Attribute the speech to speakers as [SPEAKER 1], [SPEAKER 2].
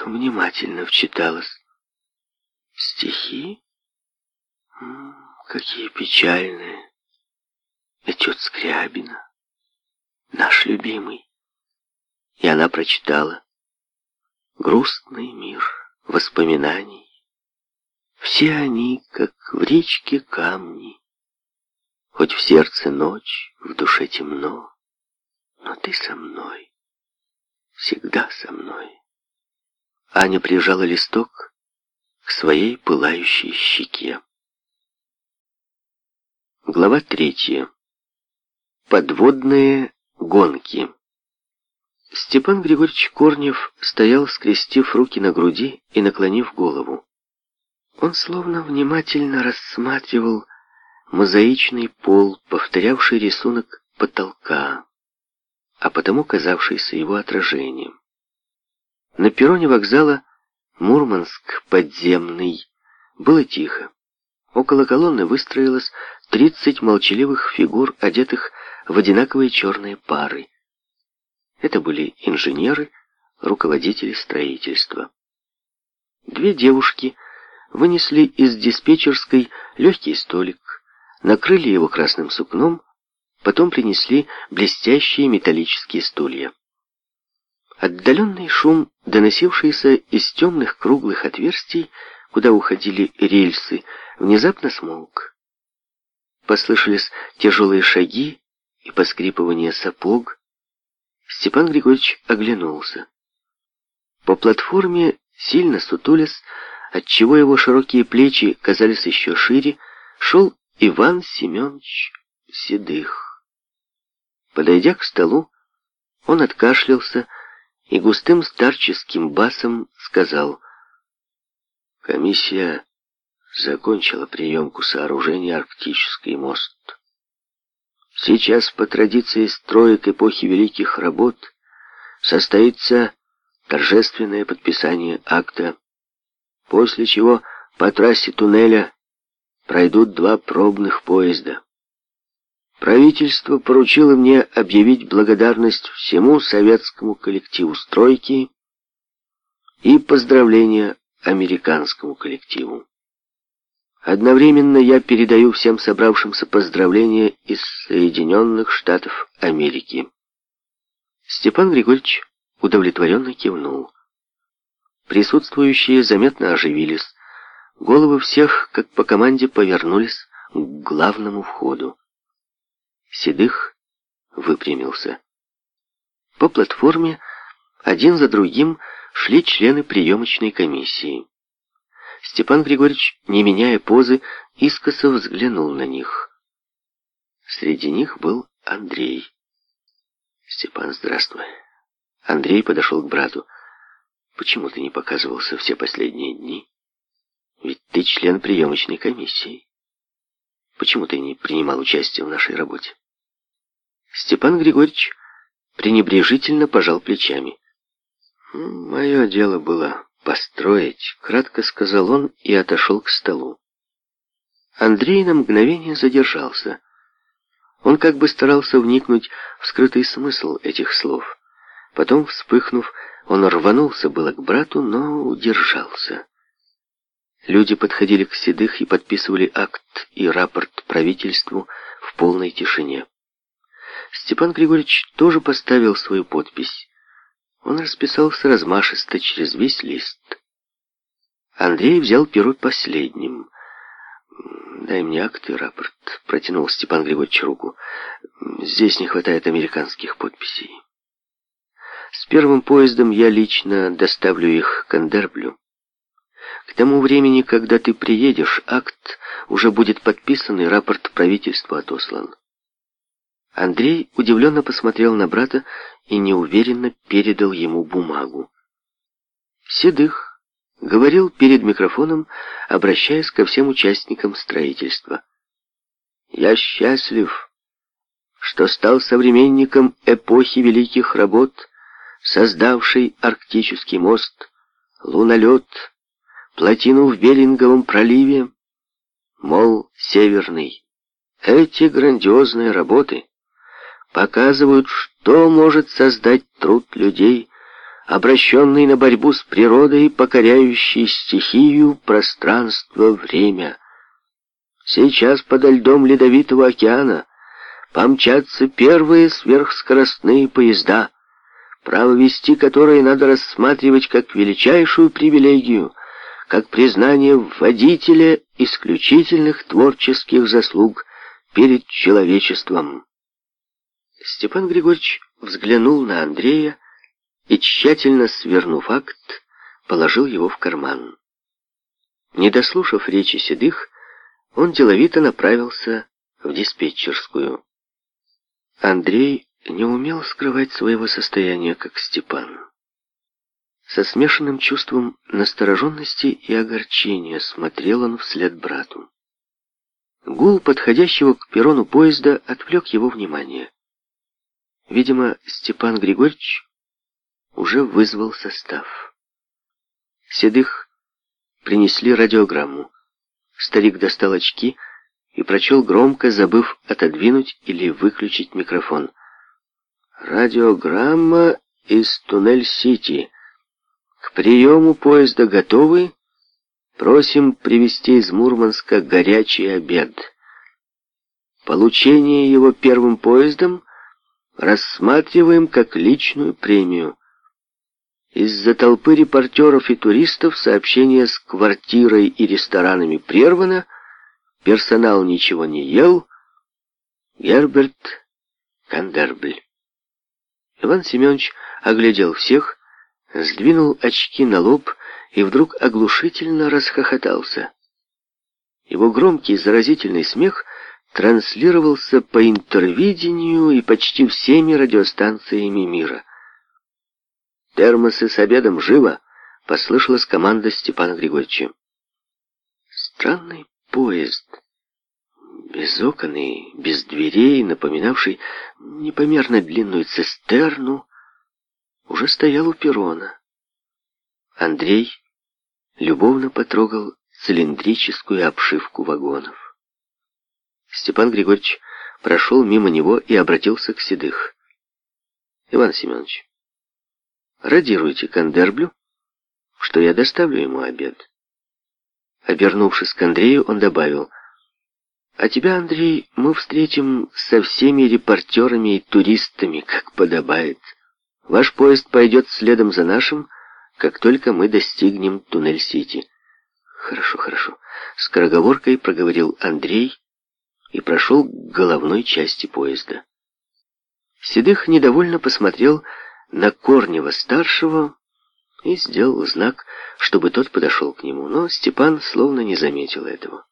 [SPEAKER 1] потом внимательно вчиталась. Стихи? М -м, какие печальные. Этюд Скрябина. Наш любимый. И она прочитала. Грустный мир воспоминаний. Все они, как в речке камни. Хоть в сердце ночь, в душе темно, но ты со мной, всегда со мной. Аня прижала листок к своей пылающей щеке. Глава третья. Подводные гонки. Степан Григорьевич Корнев стоял, скрестив руки на груди и наклонив голову. Он словно внимательно рассматривал мозаичный пол, повторявший рисунок потолка, а потому казавшийся его отражением. На перроне вокзала Мурманск подземный было тихо. Около колонны выстроилось 30 молчаливых фигур, одетых в одинаковые черные пары. Это были инженеры, руководители строительства. Две девушки вынесли из диспетчерской легкий столик, накрыли его красным сукном, потом принесли блестящие металлические стулья. Отдаленный шум, доносившийся из темных круглых отверстий, куда уходили рельсы, внезапно смолк. Послышались тяжелые шаги и поскрипывание сапог. Степан Григорьевич оглянулся. По платформе, сильно сутулясь, отчего его широкие плечи казались еще шире, шел Иван Семенович Седых. Подойдя к столу, он откашлялся, и густым старческим басом сказал «Комиссия закончила приемку сооружения «Арктический мост». Сейчас по традиции строек эпохи великих работ состоится торжественное подписание акта, после чего по трассе туннеля пройдут два пробных поезда. Правительство поручило мне объявить благодарность всему советскому коллективу стройки и поздравления американскому коллективу. Одновременно я передаю всем собравшимся поздравления из Соединенных Штатов Америки. Степан Григорьевич удовлетворенно кивнул. Присутствующие заметно оживились. Головы всех, как по команде, повернулись к главному входу. Седых выпрямился. По платформе один за другим шли члены приемочной комиссии. Степан Григорьевич, не меняя позы, искоса взглянул на них. Среди них был Андрей. «Степан, здравствуй». Андрей подошел к брату. «Почему ты не показывался все последние дни? Ведь ты член приемочной комиссии». Почему ты не принимал участие в нашей работе?» Степан Григорьевич пренебрежительно пожал плечами. «Мое дело было построить», — кратко сказал он и отошел к столу. Андрей на мгновение задержался. Он как бы старался вникнуть в скрытый смысл этих слов. Потом, вспыхнув, он рванулся было к брату, но удержался. Люди подходили к Седых и подписывали акт и рапорт правительству в полной тишине. Степан Григорьевич тоже поставил свою подпись. Он расписался размашисто через весь лист. Андрей взял перо последним. «Дай мне акт и рапорт», — протянул Степан Григорьевич руку. «Здесь не хватает американских подписей. С первым поездом я лично доставлю их к Андерблю». К тому времени, когда ты приедешь, акт уже будет подписан и рапорт правительства отослан. Андрей удивленно посмотрел на брата и неуверенно передал ему бумагу. Седых говорил перед микрофоном, обращаясь ко всем участникам строительства. «Я счастлив, что стал современником эпохи великих работ, создавшей арктический мост, лунолет, плотину в Беллинговом проливе, мол, северный. Эти грандиозные работы показывают, что может создать труд людей, обращенный на борьбу с природой, покоряющий стихию, пространство, время. Сейчас подо льдом Ледовитого океана помчатся первые сверхскоростные поезда, право вести которые надо рассматривать как величайшую привилегию, как признание водителя исключительных творческих заслуг перед человечеством. Степан Григорьевич взглянул на Андрея и, тщательно свернув акт, положил его в карман. Не дослушав речи седых, он деловито направился в диспетчерскую. Андрей не умел скрывать своего состояния, как Степан. Со смешанным чувством настороженности и огорчения смотрел он вслед брату. Гул подходящего к перрону поезда отвлек его внимание. Видимо, Степан Григорьевич уже вызвал состав. Седых принесли радиограмму. Старик достал очки и прочел громко, забыв отодвинуть или выключить микрофон. «Радиограмма из Туннель-Сити», Приему поезда готовы? Просим привезти из Мурманска горячий обед. Получение его первым поездом рассматриваем как личную премию. Из-за толпы репортеров и туристов сообщение с квартирой и ресторанами прервано, персонал ничего не ел. Герберт Кандербль. Иван Семенович оглядел всех, сдвинул очки на лоб и вдруг оглушительно расхохотался. Его громкий заразительный смех транслировался по интервидению и почти всеми радиостанциями мира. «Термосы с обедом живо!» — послышалась команда Степана Григорьевича. Странный поезд, без окон и без дверей, напоминавший непомерно длинную цистерну, уже стоял у перрона. Андрей любовно потрогал цилиндрическую обшивку вагонов. Степан Григорьевич прошел мимо него и обратился к Седых. «Иван Семенович, радируйте Кандерблю, что я доставлю ему обед». Обернувшись к Андрею, он добавил, «А тебя, Андрей, мы встретим со всеми репортерами и туристами, как подобает». Ваш поезд пойдет следом за нашим, как только мы достигнем Туннель-Сити». «Хорошо, хорошо», — скороговоркой проговорил Андрей и прошел к головной части поезда. Седых недовольно посмотрел на Корнева-старшего и сделал знак, чтобы тот подошел к нему, но Степан словно не заметил этого.